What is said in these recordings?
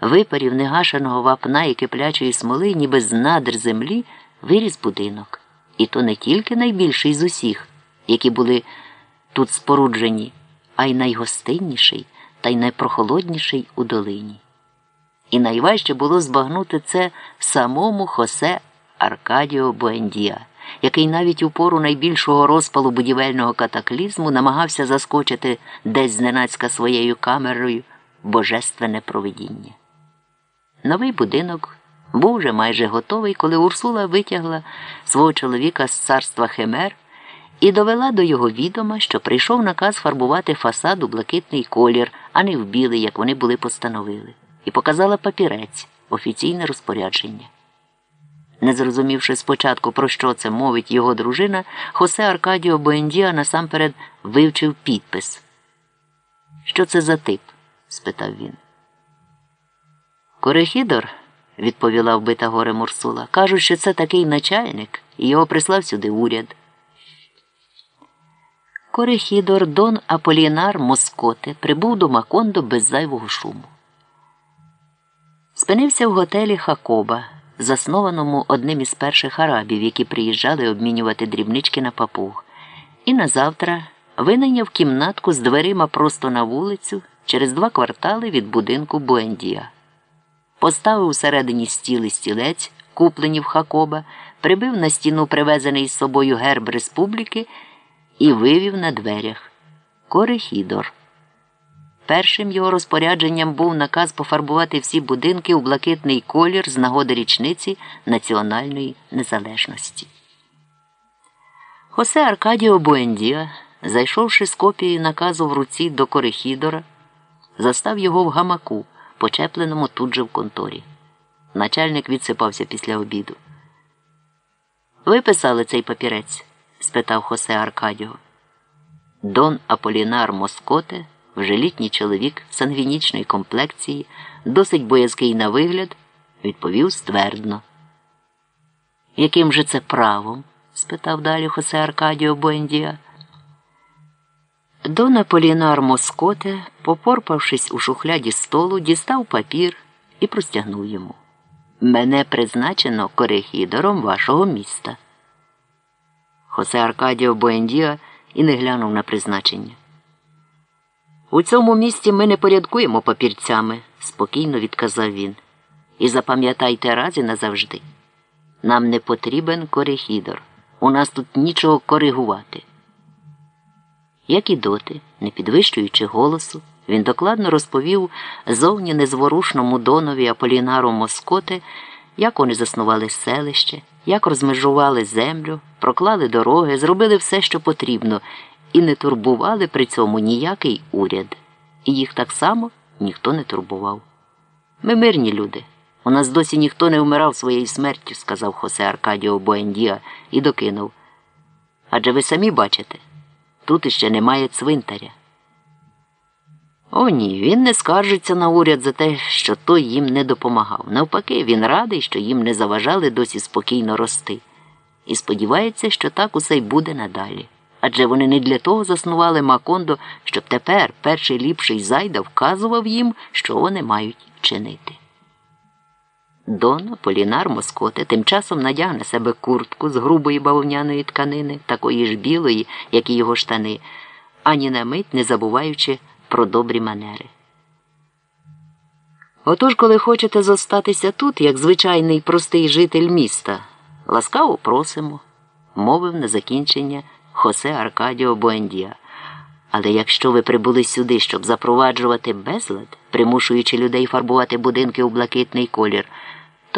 випарів негашеного вапна і киплячої смоли, ніби з надр землі, виріс будинок. І то не тільки найбільший з усіх, які були тут споруджені, а й найгостинніший та й найпрохолодніший у долині. І найважче було збагнути це самому Хосе Аркадіо Буендія, який навіть у пору найбільшого розпалу будівельного катаклізму намагався заскочити десь зненацька своєю камерою божественне провидіння. Новий будинок був вже майже готовий, коли Урсула витягла свого чоловіка з царства Химер і довела до його відома, що прийшов наказ фарбувати фасад у блакитний колір, а не в білий, як вони були постановили, і показала папірець, офіційне розпорядження. Не зрозумівши спочатку, про що це мовить його дружина, Хосе Аркадіо Боендіа насамперед вивчив підпис. Що це за тип? спитав він. Корехідор, відповіла вбита горе Мурсула, кажуть, що це такий начальник, і його прислав сюди уряд. Корехідор Дон Аполінар Москоте прибув до Макондо без зайвого шуму. Спинився в готелі Хакоба, заснованому одним із перших арабів, які приїжджали обмінювати дрібнички на папуг, і назавтра винайняв кімнатку з дверима просто на вулицю через два квартали від будинку Буендія. Поставив усередині стіл і стілець, куплені в Хакоба, прибив на стіну привезений з собою герб республіки і вивів на дверях Корехідор. Першим його розпорядженням був наказ пофарбувати всі будинки у блакитний колір з нагоди річниці національної незалежності. Хосе Аркадіо Буендіа, зайшовши з копією наказу в руці до Корехідора, застав його в гамаку, почепленому тут же в конторі. Начальник відсипався після обіду. Ви писали цей папірець? спитав Хосе Аркадіо. Дон Аполінар Москоте, вже літній чоловік сангвінічної комплекції, досить боязкий на вигляд, відповів ствердно. Яким же це правом? спитав далі Хосе Аркадіо Буендія. Дон Аполінар Москоте, попорпавшись у шухляді столу, дістав папір і простягнув йому. Мене призначено корехідором вашого міста. Хосе Аркадіо Буендіа і не глянув на призначення. У цьому місті ми не порядкуємо папірцями, спокійно відказав він. І запам'ятайте раз і назавжди. Нам не потрібен корехідор. У нас тут нічого коригувати. Як і доти, не підвищуючи голосу, він докладно розповів зовні незворушному донові Аполінару Москоте, як вони заснували селище, як розмежували землю, проклали дороги, зробили все, що потрібно, і не турбували при цьому ніякий уряд. І їх так само ніхто не турбував. Ми мирні люди. У нас досі ніхто не вмирав своєю смертю, сказав Хосе Аркадіо Боендіа і докинув. Адже ви самі бачите, тут іще немає цвинтаря. О, ні, він не скаржиться на уряд за те, що той їм не допомагав. Навпаки, він радий, що їм не заважали досі спокійно рости. І сподівається, що так усе й буде надалі. Адже вони не для того заснували Макондо, щоб тепер перший ліпший зайда вказував їм, що вони мають чинити. Дон Полінар Москоте тим часом надяг на себе куртку з грубої бавовняної тканини, такої ж білої, як і його штани, ані на мить не забуваючи про добрі манери. Отож, коли хочете зостатися тут, як звичайний простий житель міста, ласкаво просимо, мовив на закінчення Хосе Аркадіо Буендія. Але якщо ви прибули сюди, щоб запроваджувати безлад, примушуючи людей фарбувати будинки у блакитний колір,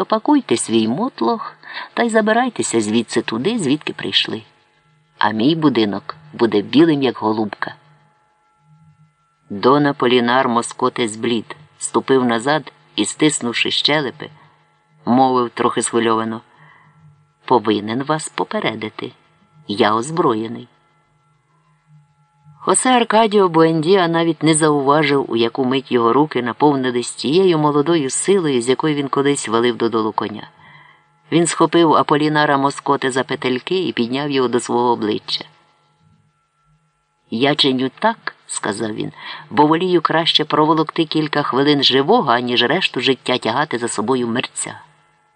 то пакуйте свій мотлох та й забирайтеся звідси туди, звідки прийшли. А мій будинок буде білим, як голубка. Дона Полінар Москоте зблід, ступив назад і, стиснувши щелепи, мовив трохи схвильовано. Повинен вас попередити. Я озброєний. Хосе Аркадіо Буендіа навіть не зауважив, у яку мить його руки наповнились тією молодою силою, з якою він колись валив додолу коня. Він схопив Аполінара Москоте за петельки і підняв його до свого обличчя. Я чиню так, сказав він, бо волію краще проволокти кілька хвилин живого, аніж решту життя тягати за собою мерця.